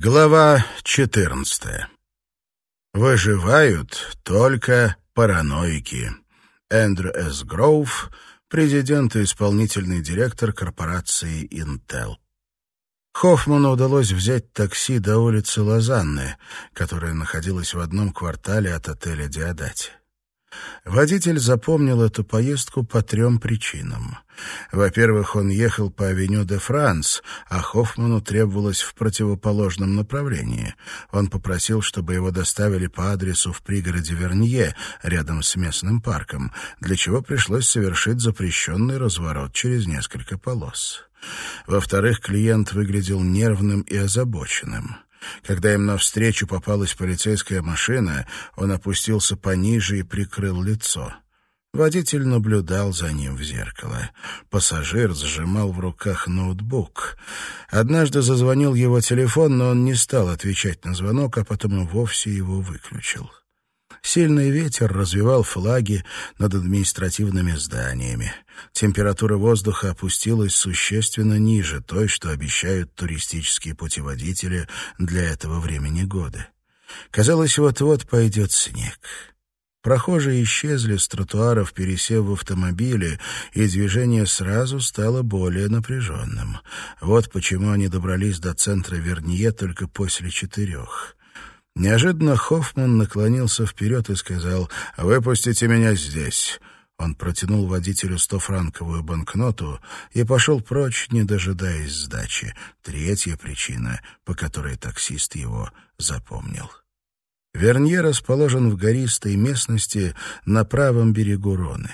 Глава 14. Выживают только параноики. Эндрю С. Гроув, президент и исполнительный директор корпорации Intel. Хоффману удалось взять такси до улицы Лозанны, которая находилась в одном квартале от отеля «Диадати». Водитель запомнил эту поездку по трем причинам. Во-первых, он ехал по авеню де Франс, а Хоффману требовалось в противоположном направлении. Он попросил, чтобы его доставили по адресу в пригороде Вернье, рядом с местным парком, для чего пришлось совершить запрещенный разворот через несколько полос. Во-вторых, клиент выглядел нервным и озабоченным. Когда им навстречу попалась полицейская машина, он опустился пониже и прикрыл лицо. Водитель наблюдал за ним в зеркало. Пассажир сжимал в руках ноутбук. Однажды зазвонил его телефон, но он не стал отвечать на звонок, а потом и вовсе его выключил. Сильный ветер развивал флаги над административными зданиями. Температура воздуха опустилась существенно ниже той, что обещают туристические путеводители для этого времени года. Казалось, вот-вот пойдет снег. Прохожие исчезли с тротуаров, пересев в автомобили, и движение сразу стало более напряженным. Вот почему они добрались до центра Вернье только после четырех. Неожиданно Хоффман наклонился вперед и сказал «Выпустите меня здесь». Он протянул водителю стофранковую банкноту и пошел прочь, не дожидаясь сдачи. Третья причина, по которой таксист его запомнил. Вернье расположен в гористой местности на правом берегу Роны.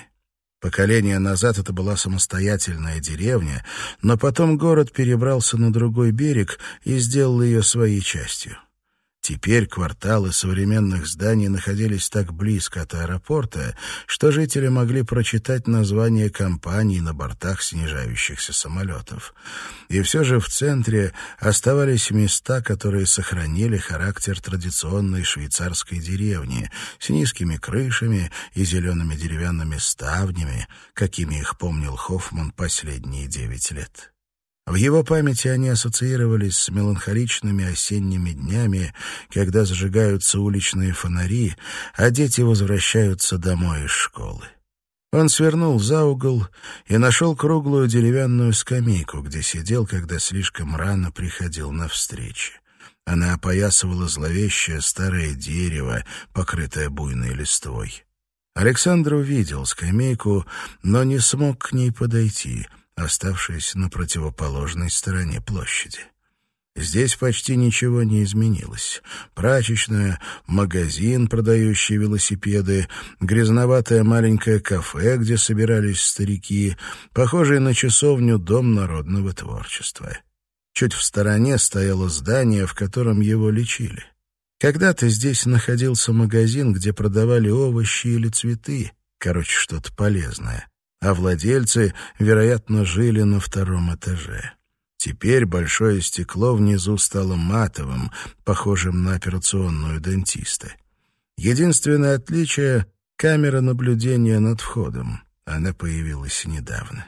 Поколение назад это была самостоятельная деревня, но потом город перебрался на другой берег и сделал ее своей частью. Теперь кварталы современных зданий находились так близко от аэропорта, что жители могли прочитать названия компаний на бортах снижающихся самолетов. И все же в центре оставались места, которые сохранили характер традиционной швейцарской деревни с низкими крышами и зелеными деревянными ставнями, какими их помнил Хоффман последние девять лет. В его памяти они ассоциировались с меланхоличными осенними днями, когда зажигаются уличные фонари, а дети возвращаются домой из школы. Он свернул за угол и нашел круглую деревянную скамейку, где сидел, когда слишком рано приходил на встречи. Она опоясывала зловещее старое дерево, покрытое буйной листвой. Александр увидел скамейку, но не смог к ней подойти — оставшись на противоположной стороне площади. Здесь почти ничего не изменилось. Прачечная, магазин, продающий велосипеды, грязноватое маленькое кафе, где собирались старики, похожий на часовню Дом народного творчества. Чуть в стороне стояло здание, в котором его лечили. Когда-то здесь находился магазин, где продавали овощи или цветы, короче, что-то полезное а владельцы, вероятно, жили на втором этаже. Теперь большое стекло внизу стало матовым, похожим на операционную дентиста. Единственное отличие — камера наблюдения над входом. Она появилась недавно.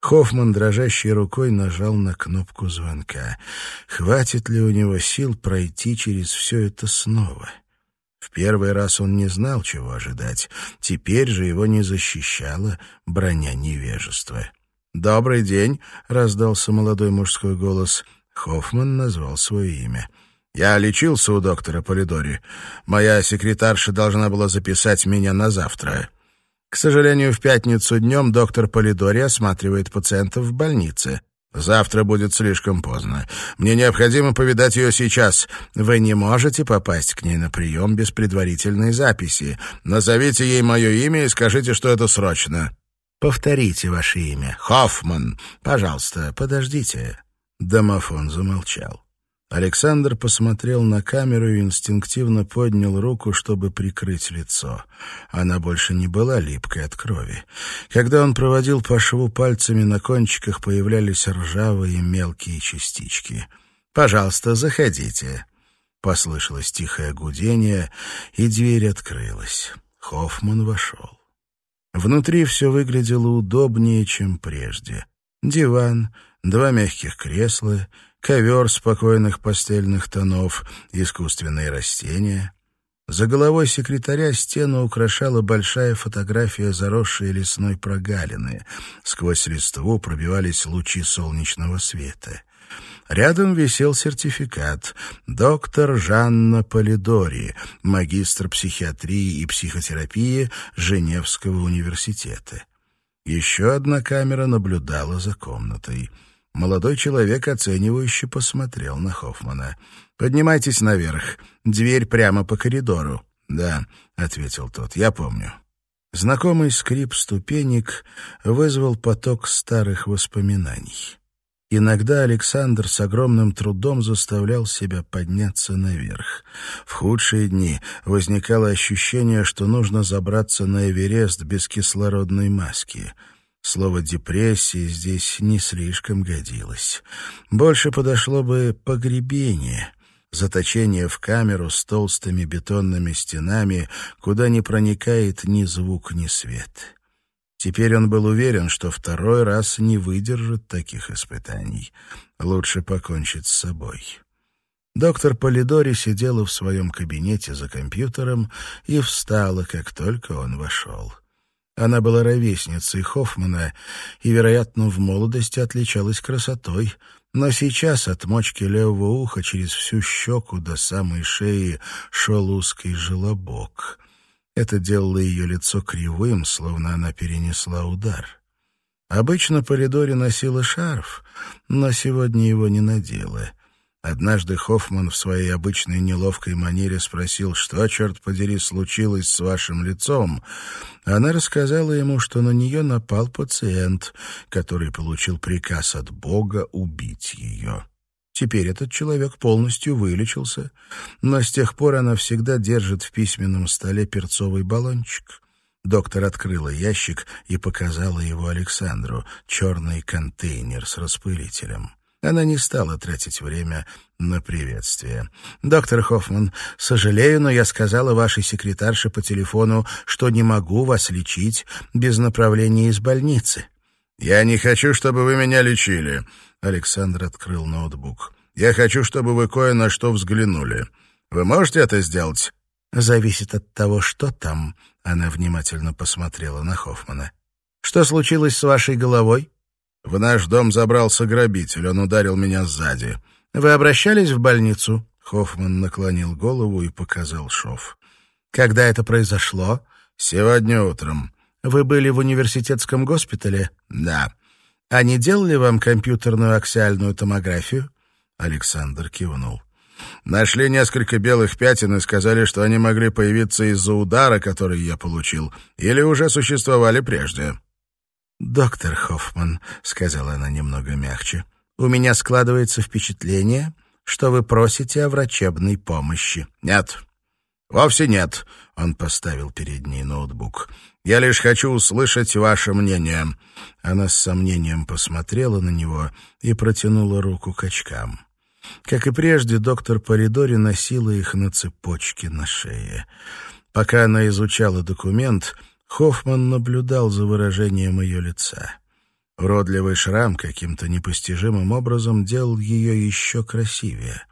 Хоффман дрожащей рукой нажал на кнопку звонка. Хватит ли у него сил пройти через все это снова? — в первый раз он не знал, чего ожидать. Теперь же его не защищала броня невежества. «Добрый день», — раздался молодой мужской голос. Хоффман назвал свое имя. «Я лечился у доктора Полидори. Моя секретарша должна была записать меня на завтра». К сожалению, в пятницу днем доктор Полидори осматривает пациентов в больнице. Завтра будет слишком поздно. Мне необходимо повидать ее сейчас. Вы не можете попасть к ней на прием без предварительной записи. Назовите ей мое имя и скажите, что это срочно. Повторите ваше имя. Хоффман. Пожалуйста, подождите. Домофон замолчал. Александр посмотрел на камеру и инстинктивно поднял руку, чтобы прикрыть лицо. Она больше не была липкой от крови. Когда он проводил по шву пальцами, на кончиках появлялись ржавые мелкие частички. «Пожалуйста, заходите». Послышалось тихое гудение, и дверь открылась. Хоффман вошел. Внутри все выглядело удобнее, чем прежде. Диван, два мягких кресла — ковер спокойных постельных тонов, искусственные растения. За головой секретаря стену украшала большая фотография заросшей лесной прогалины. Сквозь листву пробивались лучи солнечного света. Рядом висел сертификат «Доктор Жанна Полидори, магистр психиатрии и психотерапии Женевского университета». Еще одна камера наблюдала за комнатой. Молодой человек оценивающе посмотрел на Хоффмана. «Поднимайтесь наверх. Дверь прямо по коридору». «Да», — ответил тот, — «я помню». Знакомый скрип ступенек вызвал поток старых воспоминаний. Иногда Александр с огромным трудом заставлял себя подняться наверх. В худшие дни возникало ощущение, что нужно забраться на Эверест без кислородной маски. Слово «депрессия» здесь не слишком годилось. Больше подошло бы «погребение», заточение в камеру с толстыми бетонными стенами, куда не проникает ни звук, ни свет. Теперь он был уверен, что второй раз не выдержит таких испытаний. Лучше покончить с собой. Доктор Полидори сидела в своем кабинете за компьютером и встала, как только он вошел. Она была ровесницей Хоффмана и, вероятно, в молодости отличалась красотой, но сейчас от мочки левого уха через всю щеку до самой шеи шел узкий желобок — это делало ее лицо кривым, словно она перенесла удар. Обычно Полидори носила шарф, но сегодня его не надела. Однажды Хоффман в своей обычной неловкой манере спросил, что, черт подери, случилось с вашим лицом. Она рассказала ему, что на нее напал пациент, который получил приказ от Бога убить ее. Теперь этот человек полностью вылечился, но с тех пор она всегда держит в письменном столе перцовый баллончик. Доктор открыла ящик и показала его Александру, черный контейнер с распылителем. Она не стала тратить время на приветствие. «Доктор Хоффман, сожалею, но я сказала вашей секретарше по телефону, что не могу вас лечить без направления из больницы». «Я не хочу, чтобы вы меня лечили», Александр открыл ноутбук. «Я хочу, чтобы вы кое на что взглянули. Вы можете это сделать?» «Зависит от того, что там», — она внимательно посмотрела на Хоффмана. «Что случилось с вашей головой?» «В наш дом забрался грабитель. Он ударил меня сзади». «Вы обращались в больницу?» Хоффман наклонил голову и показал шов. «Когда это произошло?» «Сегодня утром». «Вы были в университетском госпитале?» «Да». Они делали вам компьютерную аксиальную томографию?» Александр кивнул. «Нашли несколько белых пятен и сказали, что они могли появиться из-за удара, который я получил, или уже существовали прежде». «Доктор Хоффман», — сказала она немного мягче, — «у меня складывается впечатление, что вы просите о врачебной помощи». «Нет, вовсе нет», — он поставил перед ней ноутбук. Я лишь хочу услышать ваше мнение». Она с сомнением посмотрела на него и протянула руку к очкам. Как и прежде, доктор Полидори носила их на цепочке на шее. Пока она изучала документ, Хоффман наблюдал за выражением ее лица. Уродливый шрам каким-то непостижимым образом делал ее еще красивее.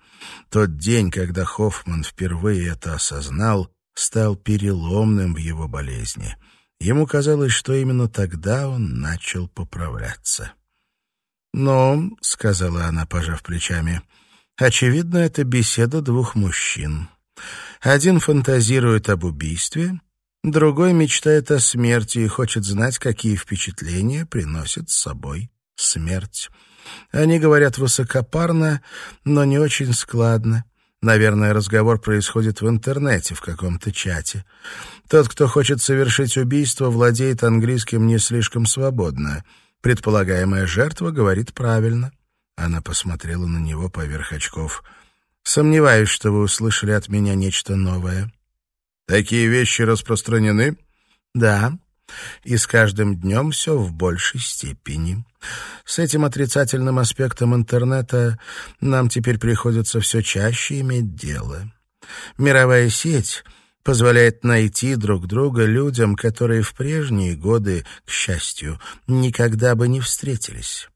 Тот день, когда Хоффман впервые это осознал, стал переломным в его болезни — Ему казалось, что именно тогда он начал поправляться. «Ну», — сказала она, пожав плечами, — «очевидно, это беседа двух мужчин. Один фантазирует об убийстве, другой мечтает о смерти и хочет знать, какие впечатления приносит с собой смерть. Они говорят высокопарно, но не очень складно. Наверное, разговор происходит в интернете, в каком-то чате. Тот, кто хочет совершить убийство, владеет английским не слишком свободно. Предполагаемая жертва говорит правильно. Она посмотрела на него поверх очков. «Сомневаюсь, что вы услышали от меня нечто новое». «Такие вещи распространены?» «Да, и с каждым днем все в большей степени. С этим отрицательным аспектом интернета нам теперь приходится все чаще иметь дело. Мировая сеть позволяет найти друг друга людям, которые в прежние годы, к счастью, никогда бы не встретились.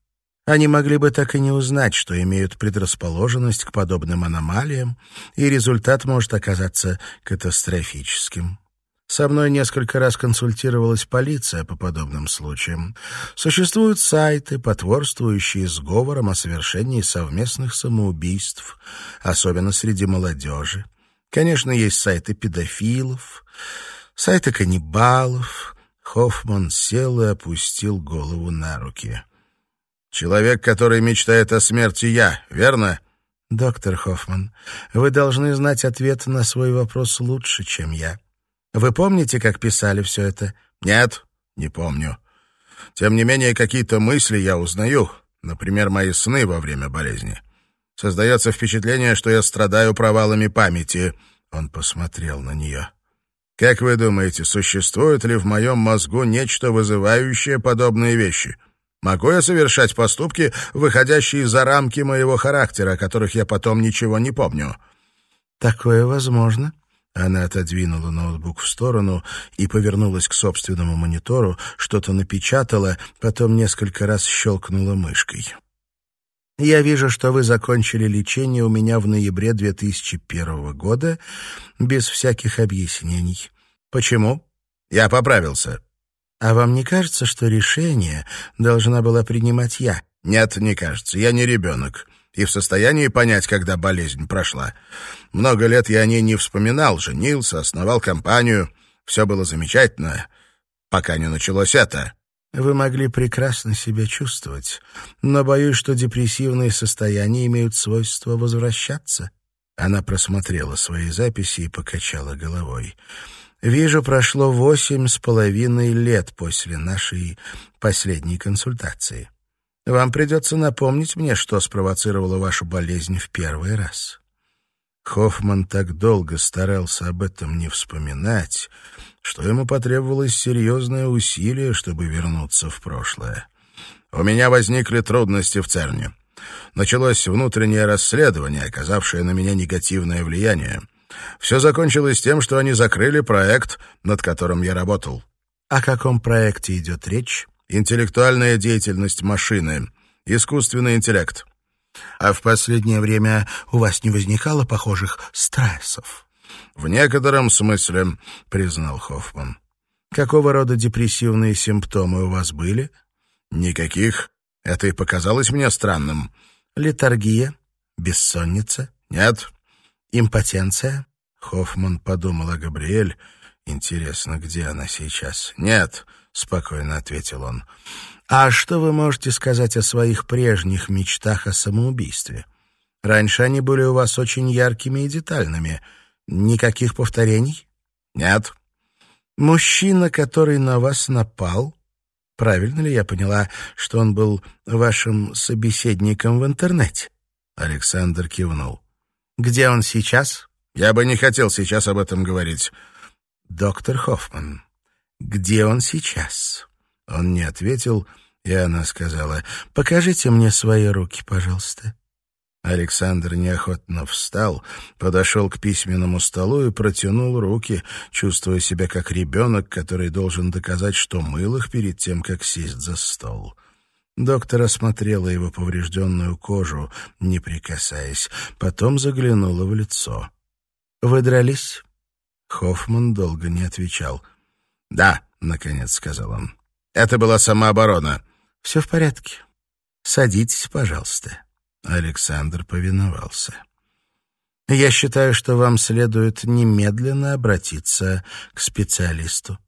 Они могли бы так и не узнать, что имеют предрасположенность к подобным аномалиям, и результат может оказаться катастрофическим. Со мной несколько раз консультировалась полиция по подобным случаям. Существуют сайты, потворствующие сговорам о совершении совместных самоубийств, особенно среди молодежи. Конечно, есть сайты педофилов, сайты каннибалов. Хоффман сел и опустил голову на руки. «Человек, который мечтает о смерти я, верно?» «Доктор Хоффман, вы должны знать ответ на свой вопрос лучше, чем я». Вы помните, как писали все это? Нет, не помню. Тем не менее, какие-то мысли я узнаю. Например, мои сны во время болезни. Создается впечатление, что я страдаю провалами памяти. Он посмотрел на нее. Как вы думаете, существует ли в моем мозгу нечто, вызывающее подобные вещи? Могу я совершать поступки, выходящие за рамки моего характера, о которых я потом ничего не помню? Такое возможно, она отодвинула ноутбук в сторону и повернулась к собственному монитору, что-то напечатала, потом несколько раз щелкнула мышкой. «Я вижу, что вы закончили лечение у меня в ноябре 2001 года без всяких объяснений. Почему?» «Я поправился». «А вам не кажется, что решение должна была принимать я?» «Нет, не кажется. Я не ребенок и в состоянии понять, когда болезнь прошла. Много лет я о ней не вспоминал, женился, основал компанию. Все было замечательно, пока не началось это. Вы могли прекрасно себя чувствовать, но боюсь, что депрессивные состояния имеют свойство возвращаться. Она просмотрела свои записи и покачала головой. Вижу, прошло восемь с половиной лет после нашей последней консультации. Вам придется напомнить мне, что спровоцировало вашу болезнь в первый раз». Хоффман так долго старался об этом не вспоминать, что ему потребовалось серьезное усилие, чтобы вернуться в прошлое. «У меня возникли трудности в ЦЕРНе. Началось внутреннее расследование, оказавшее на меня негативное влияние. Все закончилось тем, что они закрыли проект, над которым я работал». «О каком проекте идет речь?» интеллектуальная деятельность машины, искусственный интеллект. А в последнее время у вас не возникало похожих стрессов? В некотором смысле, признал Хоффман. Какого рода депрессивные симптомы у вас были? Никаких. Это и показалось мне странным. Летаргия, бессонница? Нет. Импотенция? Хоффман подумал о Габриэль. Интересно, где она сейчас? Нет. — спокойно ответил он. «А что вы можете сказать о своих прежних мечтах о самоубийстве? Раньше они были у вас очень яркими и детальными. Никаких повторений?» «Нет». «Мужчина, который на вас напал...» Правильно ли я поняла, что он был вашим собеседником в интернете? Александр кивнул. Где он сейчас? Я бы не хотел сейчас об этом говорить. Доктор Хоффман, где он сейчас?» Он не ответил, и она сказала, «Покажите мне свои руки, пожалуйста». Александр неохотно встал, подошел к письменному столу и протянул руки, чувствуя себя как ребенок, который должен доказать, что мыл их перед тем, как сесть за стол. Доктор осмотрела его поврежденную кожу, не прикасаясь, потом заглянула в лицо. «Вы дрались?» Хоффман долго не отвечал. «Да», — наконец сказал он. «Это была самооборона». «Все в порядке. Садитесь, пожалуйста». Александр повиновался. «Я считаю, что вам следует немедленно обратиться к специалисту.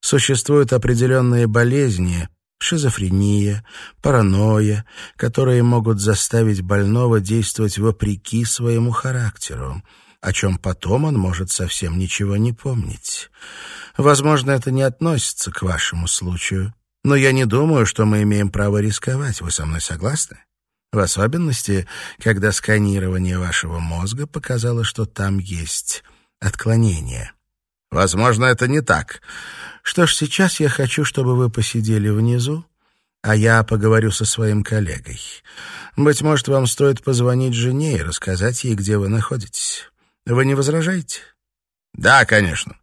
Существуют определенные болезни, шизофрения, паранойя, которые могут заставить больного действовать вопреки своему характеру, о чем потом он может совсем ничего не помнить. Возможно, это не относится к вашему случаю, но я не думаю, что мы имеем право рисковать. Вы со мной согласны? В особенности, когда сканирование вашего мозга показало, что там есть отклонение. Возможно, это не так. Что ж, сейчас я хочу, чтобы вы посидели внизу, а я поговорю со своим коллегой. Быть может, вам стоит позвонить жене и рассказать ей, где вы находитесь. Вы не возражаете? Да, конечно.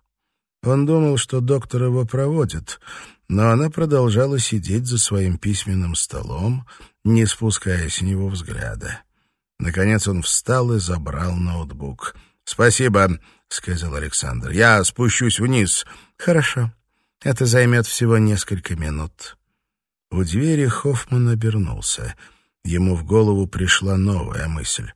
Он думал, что доктор его проводит, но она продолжала сидеть за своим письменным столом, не спуская с него взгляда. Наконец он встал и забрал ноутбук. «Спасибо», — сказал Александр. «Я спущусь вниз». «Хорошо. Это займет всего несколько минут». У двери Хоффман обернулся. Ему в голову пришла новая мысль.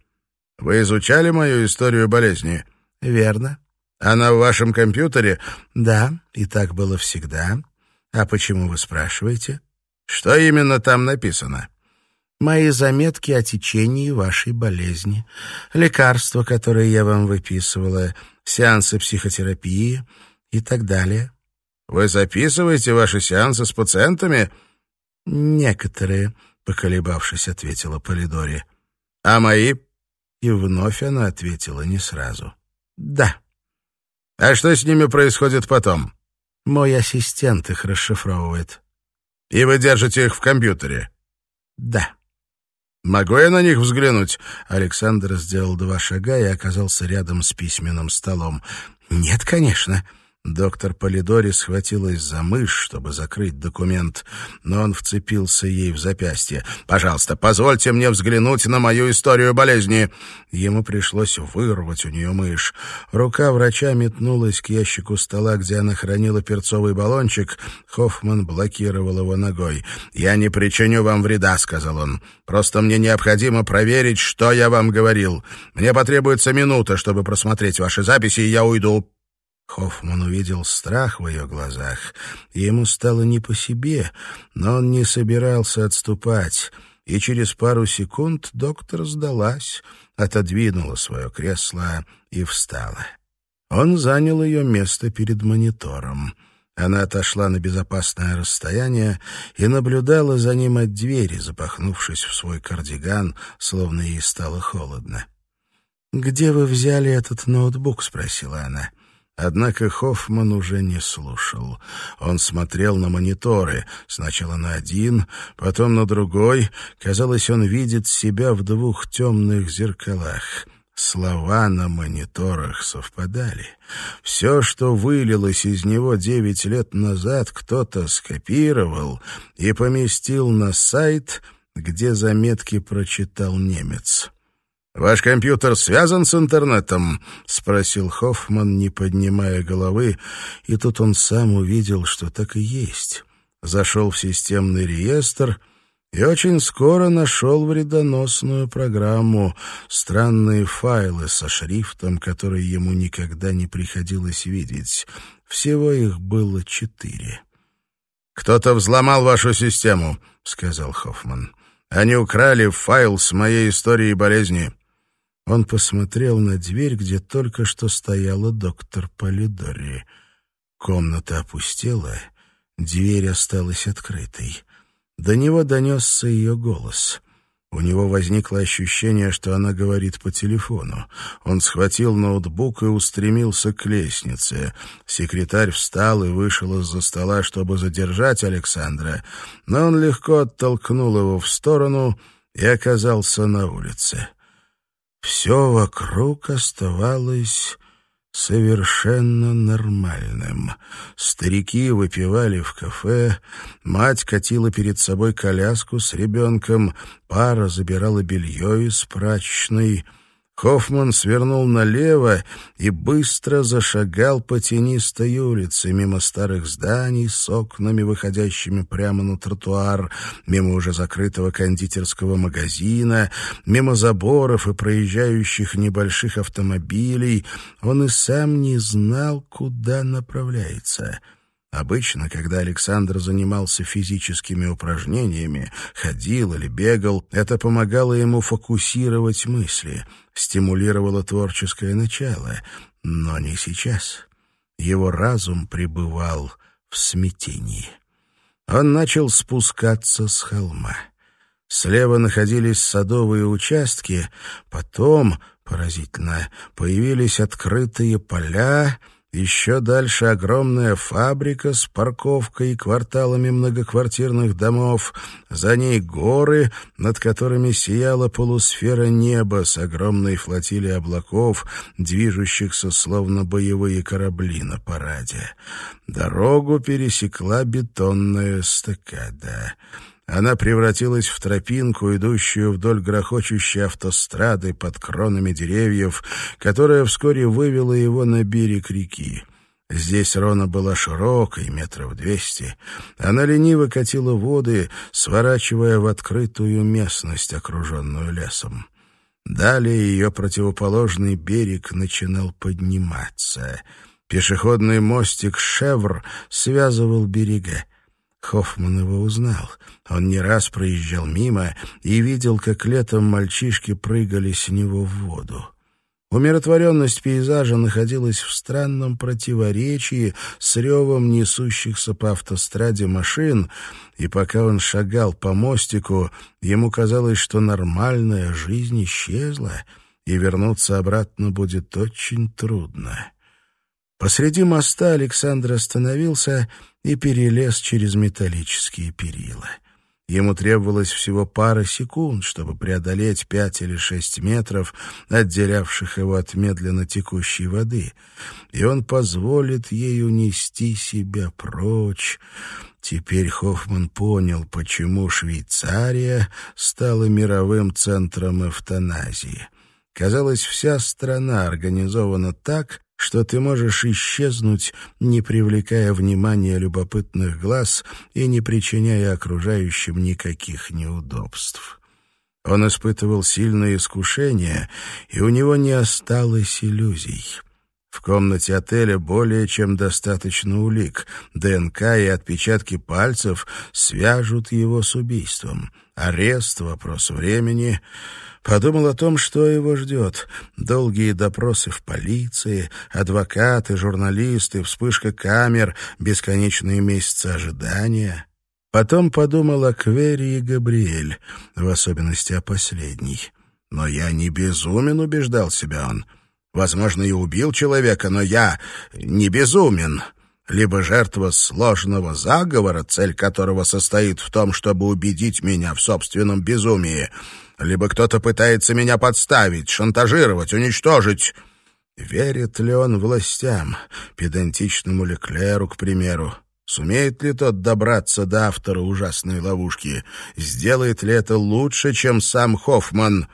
«Вы изучали мою историю болезни?» «Верно». «Она в вашем компьютере?» «Да, и так было всегда. А почему вы спрашиваете?» «Что именно там написано?» «Мои заметки о течении вашей болезни, лекарства, которые я вам выписывала, сеансы психотерапии и так далее». «Вы записываете ваши сеансы с пациентами?» «Некоторые», — поколебавшись, ответила Полидори. «А мои?» И вновь она ответила не сразу. «Да». «А что с ними происходит потом?» «Мой ассистент их расшифровывает». «И вы держите их в компьютере?» «Да». «Могу я на них взглянуть?» Александр сделал два шага и оказался рядом с письменным столом. «Нет, конечно». Доктор Полидори схватилась за мышь, чтобы закрыть документ, но он вцепился ей в запястье. «Пожалуйста, позвольте мне взглянуть на мою историю болезни!» Ему пришлось вырвать у нее мышь. Рука врача метнулась к ящику стола, где она хранила перцовый баллончик. Хоффман блокировал его ногой. «Я не причиню вам вреда», — сказал он. «Просто мне необходимо проверить, что я вам говорил. Мне потребуется минута, чтобы просмотреть ваши записи, и я уйду». Хоффман увидел страх в ее глазах, и ему стало не по себе, но он не собирался отступать, и через пару секунд доктор сдалась, отодвинула свое кресло и встала. Он занял ее место перед монитором. Она отошла на безопасное расстояние и наблюдала за ним от двери, запахнувшись в свой кардиган, словно ей стало холодно. «Где вы взяли этот ноутбук?» — спросила она. — Однако Хоффман уже не слушал. Он смотрел на мониторы, сначала на один, потом на другой. Казалось, он видит себя в двух темных зеркалах. Слова на мониторах совпадали. Все, что вылилось из него девять лет назад, кто-то скопировал и поместил на сайт, где заметки прочитал немец. «Ваш компьютер связан с интернетом?» — спросил Хоффман, не поднимая головы, и тут он сам увидел, что так и есть. Зашел в системный реестр и очень скоро нашел вредоносную программу, странные файлы со шрифтом, который ему никогда не приходилось видеть. Всего их было четыре. «Кто-то взломал вашу систему», — сказал Хоффман. «Они украли файл с моей историей болезни». Он посмотрел на дверь, где только что стояла доктор Полидори. Комната опустела, дверь осталась открытой. До него донесся ее голос. У него возникло ощущение, что она говорит по телефону. Он схватил ноутбук и устремился к лестнице. Секретарь встал и вышел из-за стола, чтобы задержать Александра, но он легко оттолкнул его в сторону и оказался на улице. Все вокруг оставалось совершенно нормальным. Старики выпивали в кафе, мать катила перед собой коляску с ребенком, пара забирала белье из прачечной — Хоффман свернул налево и быстро зашагал по тенистой улице, мимо старых зданий с окнами, выходящими прямо на тротуар, мимо уже закрытого кондитерского магазина, мимо заборов и проезжающих небольших автомобилей. Он и сам не знал, куда направляется — Обычно, когда Александр занимался физическими упражнениями, ходил или бегал, это помогало ему фокусировать мысли, стимулировало творческое начало. Но не сейчас. Его разум пребывал в смятении. Он начал спускаться с холма. Слева находились садовые участки, потом, поразительно, появились открытые поля — Еще дальше огромная фабрика с парковкой и кварталами многоквартирных домов. За ней горы, над которыми сияла полусфера неба с огромной флотилией облаков, движущихся словно боевые корабли на параде. Дорогу пересекла бетонная стакада. Она превратилась в тропинку, идущую вдоль грохочущей автострады под кронами деревьев, которая вскоре вывела его на берег реки. Здесь Рона была широкой, метров двести. Она лениво катила воды, сворачивая в открытую местность, окруженную лесом. Далее ее противоположный берег начинал подниматься. Пешеходный мостик «Шевр» связывал берега. Хоффман его узнал. Он не раз проезжал мимо и видел, как летом мальчишки прыгали с него в воду. Умиротворенность пейзажа находилась в странном противоречии с ревом несущихся по автостраде машин, и пока он шагал по мостику, ему казалось, что нормальная жизнь исчезла, и вернуться обратно будет очень трудно. Посреди моста Александр остановился и перелез через металлические перила. Ему требовалось всего пара секунд, чтобы преодолеть пять или шесть метров, отделявших его от медленно текущей воды, и он позволит ей унести себя прочь. Теперь Хоффман понял, почему Швейцария стала мировым центром эвтаназии. Казалось, вся страна организована так, что ты можешь исчезнуть, не привлекая внимания любопытных глаз и не причиняя окружающим никаких неудобств. Он испытывал сильное искушение, и у него не осталось иллюзий. В комнате отеля более чем достаточно улик. ДНК и отпечатки пальцев свяжут его с убийством. Арест — вопрос времени — Подумал о том, что его ждет. Долгие допросы в полиции, адвокаты, журналисты, вспышка камер, бесконечные месяцы ожидания. Потом подумал о Квере и Габриэль, в особенности о последней. «Но я не безумен», — убеждал себя он. «Возможно, и убил человека, но я не безумен» либо жертва сложного заговора, цель которого состоит в том, чтобы убедить меня в собственном безумии, либо кто-то пытается меня подставить, шантажировать, уничтожить. Верит ли он властям, педантичному Леклеру, к примеру? Сумеет ли тот добраться до автора ужасной ловушки? Сделает ли это лучше, чем сам Хоффман?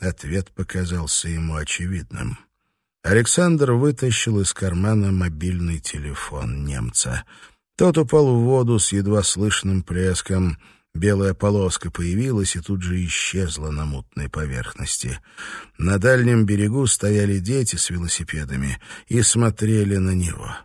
Ответ показался ему очевидным. Александр вытащил из кармана мобильный телефон немца. Тот упал в воду с едва слышным плеском — Белая полоска появилась и тут же исчезла на мутной поверхности. На дальнем берегу стояли дети с велосипедами и смотрели на него.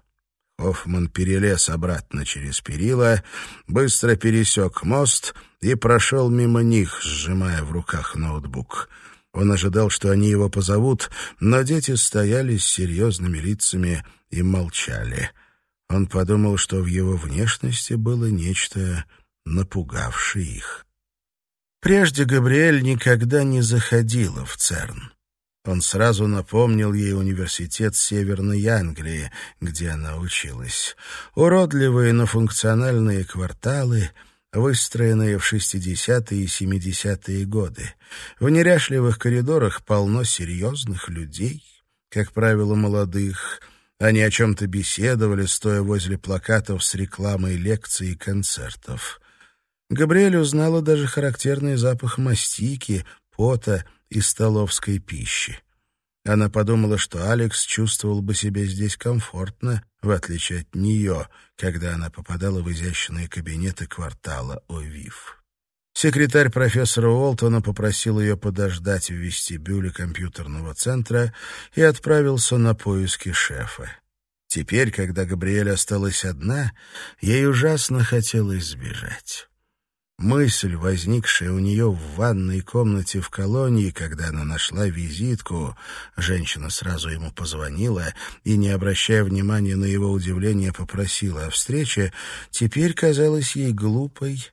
Хоффман перелез обратно через перила, быстро пересек мост и прошел мимо них, сжимая в руках ноутбук. Он ожидал, что они его позовут, но дети стояли с серьезными лицами и молчали. Он подумал, что в его внешности было нечто напугавший их. Прежде Габриэль никогда не заходила в ЦЕРН. Он сразу напомнил ей университет Северной Англии, где она училась. Уродливые, но функциональные кварталы, выстроенные в 60-е и 70-е годы. В неряшливых коридорах полно серьезных людей, как правило, молодых, они о чем-то беседовали, стоя возле плакатов с рекламой лекций и концертов. Габриэль узнала даже характерный запах мастики, пота и столовской пищи. Она подумала, что Алекс чувствовал бы себя здесь комфортно, в отличие от нее, когда она попадала в изящные кабинеты квартала Овив. Секретарь профессора Уолтона попросил ее подождать в вестибюле компьютерного центра и отправился на поиски шефа. Теперь, когда Габриэль осталась одна, ей ужасно хотелось сбежать. Мысль, возникшая у нее в ванной комнате в колонии, когда она нашла визитку, женщина сразу ему позвонила и, не обращая внимания на его удивление, попросила о встрече, теперь казалась ей глупой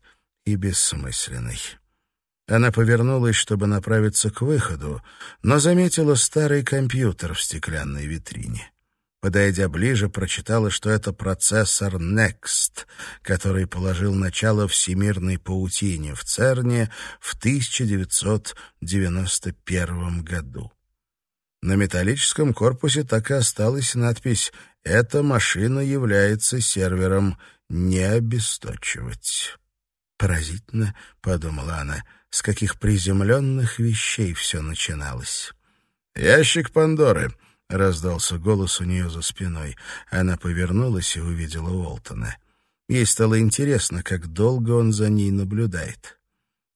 и бессмысленной. Она повернулась, чтобы направиться к выходу, но заметила старый компьютер в стеклянной витрине. Подойдя ближе, прочитала, что это процессор Next, который положил начало всемирной паутине в ЦЕРНе в 1991 году. На металлическом корпусе так и осталась надпись «Эта машина является сервером. Не обесточивать». «Поразительно», — подумала она, — «с каких приземленных вещей все начиналось». «Ящик Пандоры», — раздался голос у нее за спиной. Она повернулась и увидела Уолтона. Ей стало интересно, как долго он за ней наблюдает.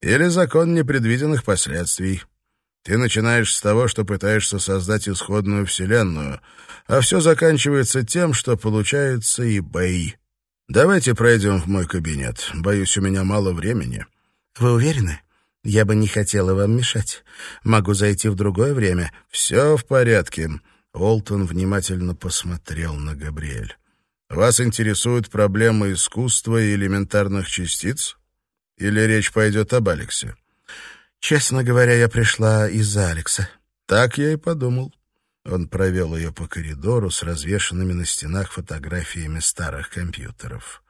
«Или закон непредвиденных последствий. Ты начинаешь с того, что пытаешься создать исходную вселенную, а все заканчивается тем, что получается и бэй. Давайте пройдем в мой кабинет. Боюсь, у меня мало времени». «Вы уверены? Я бы не хотела вам мешать. Могу зайти в другое время». «Все в порядке». Олтон внимательно посмотрел на Габриэль. «Вас интересуют проблемы искусства и элементарных частиц? Или речь пойдет об Алексе?» Честно говоря, я пришла из-за Алекса. Так я и подумал. Он провел ее по коридору с развешанными на стенах фотографиями старых компьютеров.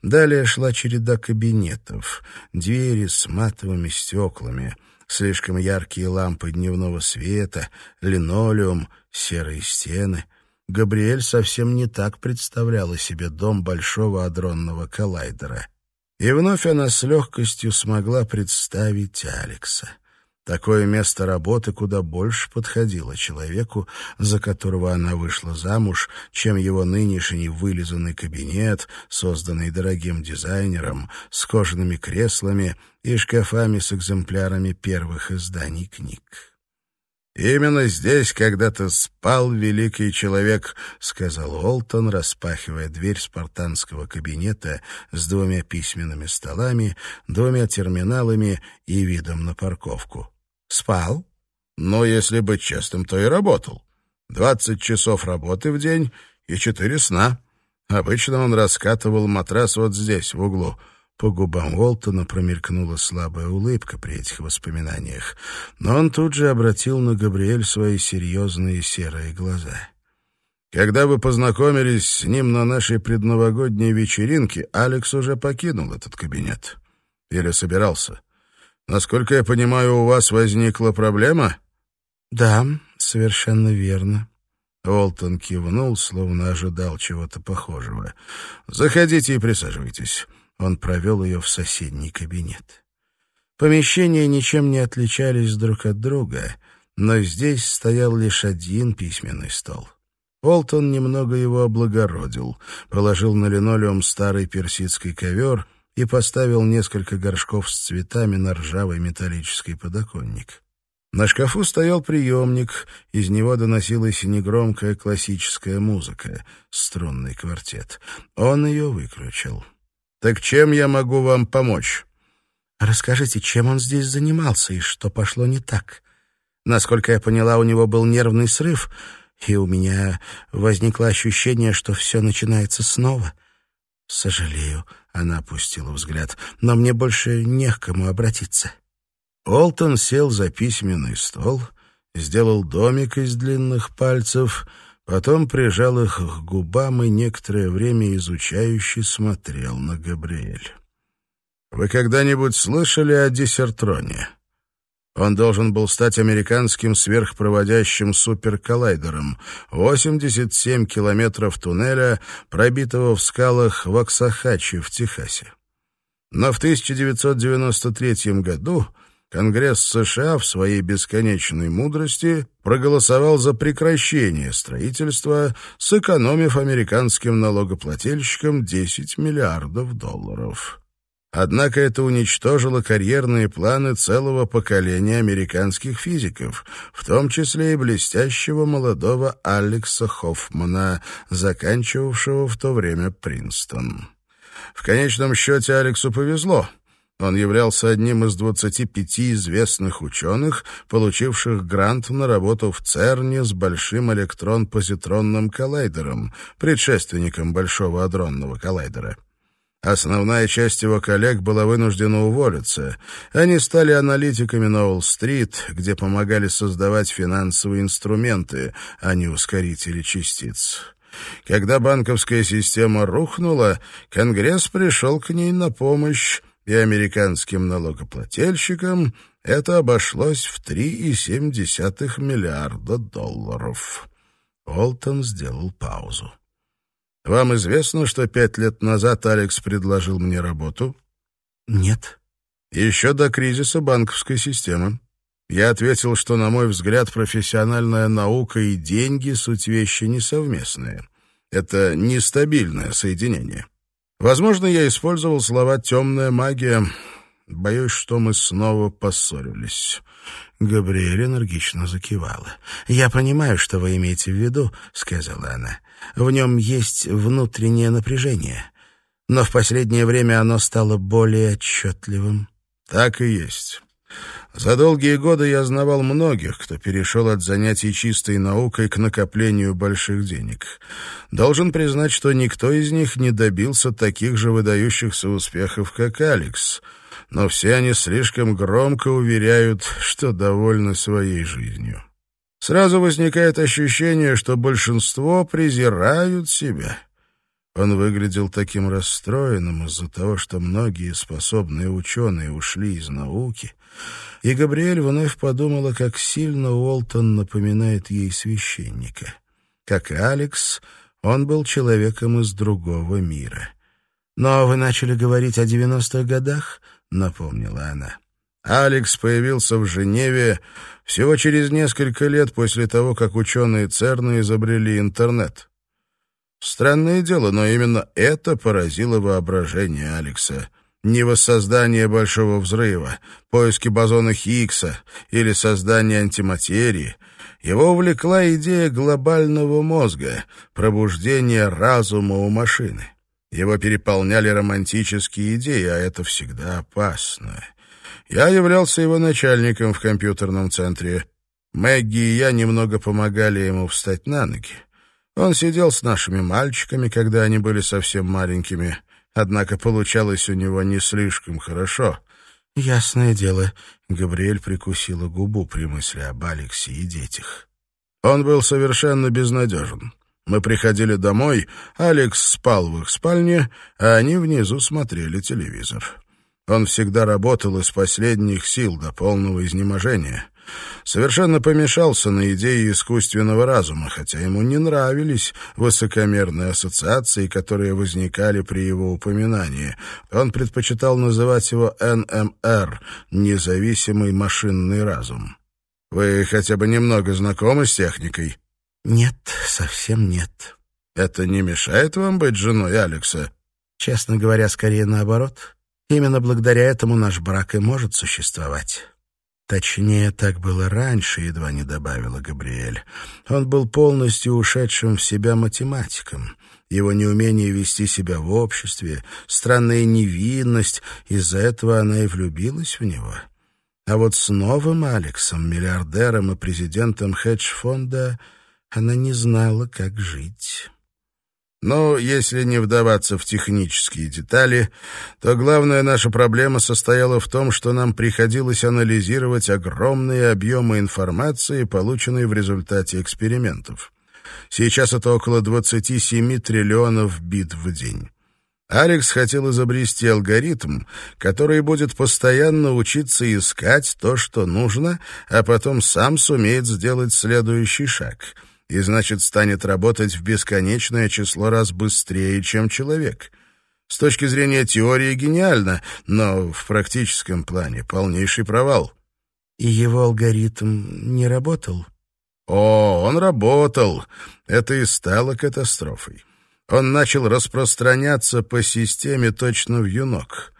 Далее шла череда кабинетов, двери с матовыми стеклами, слишком яркие лампы дневного света, линолеум, серые стены. Габриэль совсем не так представляла себе дом большого адронного коллайдера — и вновь она с легкостью смогла представить Алекса. Такое место работы куда больше подходило человеку, за которого она вышла замуж, чем его нынешний вылизанный кабинет, созданный дорогим дизайнером, с кожаными креслами и шкафами с экземплярами первых изданий книг. «Именно здесь когда-то спал великий человек», — сказал Олтон, распахивая дверь спартанского кабинета с двумя письменными столами, двумя терминалами и видом на парковку. «Спал?» «Ну, если быть честным, то и работал. Двадцать часов работы в день и четыре сна. Обычно он раскатывал матрас вот здесь, в углу». По губам Уолтона промелькнула слабая улыбка при этих воспоминаниях, но он тут же обратил на Габриэль свои серьезные серые глаза. «Когда вы познакомились с ним на нашей предновогодней вечеринке, Алекс уже покинул этот кабинет. Или собирался. Насколько я понимаю, у вас возникла проблема?» «Да, совершенно верно». Уолтон кивнул, словно ожидал чего-то похожего. «Заходите и присаживайтесь». Он провел ее в соседний кабинет. Помещения ничем не отличались друг от друга, но здесь стоял лишь один письменный стол. Олтон немного его облагородил, положил на линолеум старый персидский ковер и поставил несколько горшков с цветами на ржавый металлический подоконник. На шкафу стоял приемник, из него доносилась негромкая классическая музыка, струнный квартет. Он ее выключил. Так чем я могу вам помочь? Расскажите, чем он здесь занимался и что пошло не так? Насколько я поняла, у него был нервный срыв, и у меня возникло ощущение, что все начинается снова. Сожалею, она опустила взгляд, но мне больше не к кому обратиться. Олтон сел за письменный стол, сделал домик из длинных пальцев — Потом прижал их к губам и некоторое время изучающе смотрел на Габриэль. «Вы когда-нибудь слышали о диссертроне?» Он должен был стать американским сверхпроводящим суперколлайдером. 87 километров туннеля, пробитого в скалах в Оксахаче в Техасе. Но в 1993 году Конгресс США в своей бесконечной мудрости проголосовал за прекращение строительства, сэкономив американским налогоплательщикам 10 миллиардов долларов. Однако это уничтожило карьерные планы целого поколения американских физиков, в том числе и блестящего молодого Алекса Хоффмана, заканчивавшего в то время Принстон. В конечном счете Алексу повезло — он являлся одним из 25 известных ученых, получивших грант на работу в ЦЕРНе с Большим электрон-позитронным коллайдером, предшественником Большого адронного коллайдера. Основная часть его коллег была вынуждена уволиться. Они стали аналитиками на Уолл-стрит, где помогали создавать финансовые инструменты, а не ускорители частиц. Когда банковская система рухнула, Конгресс пришел к ней на помощь, и американским налогоплательщикам это обошлось в 3,7 миллиарда долларов. Олтон сделал паузу. Вам известно, что пять лет назад Алекс предложил мне работу? Нет. Еще до кризиса банковской системы. Я ответил, что, на мой взгляд, профессиональная наука и деньги — суть вещи несовместные. Это нестабильное соединение. Возможно, я использовал слова «темная магия». Боюсь, что мы снова поссорились. Габриэль энергично закивала. «Я понимаю, что вы имеете в виду», — сказала она. В нем есть внутреннее напряжение, но в последнее время оно стало более отчетливым. Так и есть. За долгие годы я знавал многих, кто перешел от занятий чистой наукой к накоплению больших денег. Должен признать, что никто из них не добился таких же выдающихся успехов, как Алекс, но все они слишком громко уверяют, что довольны своей жизнью. Сразу возникает ощущение, что большинство презирают себя. Он выглядел таким расстроенным из-за того, что многие способные ученые ушли из науки, и Габриэль вновь подумала, как сильно Уолтон напоминает ей священника. Как и Алекс, он был человеком из другого мира. «Но вы начали говорить о девяностых годах?» — напомнила она. Алекс появился в Женеве всего через несколько лет после того, как ученые ЦЕРНа изобрели интернет. Странное дело, но именно это поразило воображение Алекса. Не воссоздание Большого Взрыва, поиски бозона Хиггса или создание антиматерии. Его увлекла идея глобального мозга, пробуждение разума у машины. Его переполняли романтические идеи, а это всегда опасно. Я являлся его начальником в компьютерном центре. Мэгги и я немного помогали ему встать на ноги. Он сидел с нашими мальчиками, когда они были совсем маленькими, однако получалось у него не слишком хорошо. «Ясное дело», — Габриэль прикусила губу при мысли об Алексе и детях. Он был совершенно безнадежен. Мы приходили домой, Алекс спал в их спальне, а они внизу смотрели телевизор. Он всегда работал из последних сил до полного изнеможения. Совершенно помешался на идее искусственного разума, хотя ему не нравились высокомерные ассоциации, которые возникали при его упоминании. Он предпочитал называть его НМР — независимый машинный разум. Вы хотя бы немного знакомы с техникой? Нет, совсем нет. Это не мешает вам быть женой Алекса? Честно говоря, скорее наоборот. Именно благодаря этому наш брак и может существовать. Точнее, так было раньше, едва не добавила Габриэль. Он был полностью ушедшим в себя математиком. Его неумение вести себя в обществе, странная невинность, из-за этого она и влюбилась в него. А вот с новым Алексом, миллиардером и президентом хедж-фонда, она не знала, как жить. Но если не вдаваться в технические детали, то главная наша проблема состояла в том, что нам приходилось анализировать огромные объемы информации, полученной в результате экспериментов. Сейчас это около 27 триллионов бит в день. Алекс хотел изобрести алгоритм, который будет постоянно учиться искать то, что нужно, а потом сам сумеет сделать следующий шаг — и, значит, станет работать в бесконечное число раз быстрее, чем человек. С точки зрения теории гениально, но в практическом плане полнейший провал. И его алгоритм не работал? О, он работал. Это и стало катастрофой. Он начал распространяться по системе точно в юнок.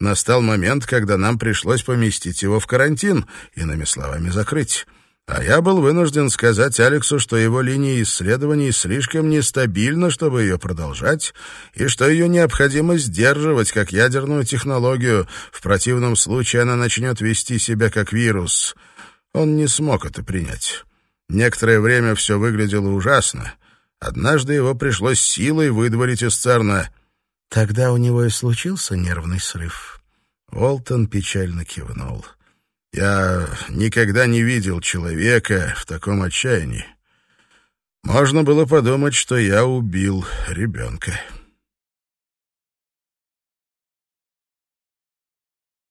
Настал момент, когда нам пришлось поместить его в карантин, иными словами, закрыть. А я был вынужден сказать Алексу, что его линия исследований слишком нестабильна, чтобы ее продолжать, и что ее необходимо сдерживать как ядерную технологию. В противном случае она начнет вести себя как вирус. Он не смог это принять. Некоторое время все выглядело ужасно. Однажды его пришлось силой выдворить из ЦЕРНа. Тогда у него и случился нервный срыв. Уолтон печально кивнул. «Я никогда не видел человека в таком отчаянии. Можно было подумать, что я убил ребенка».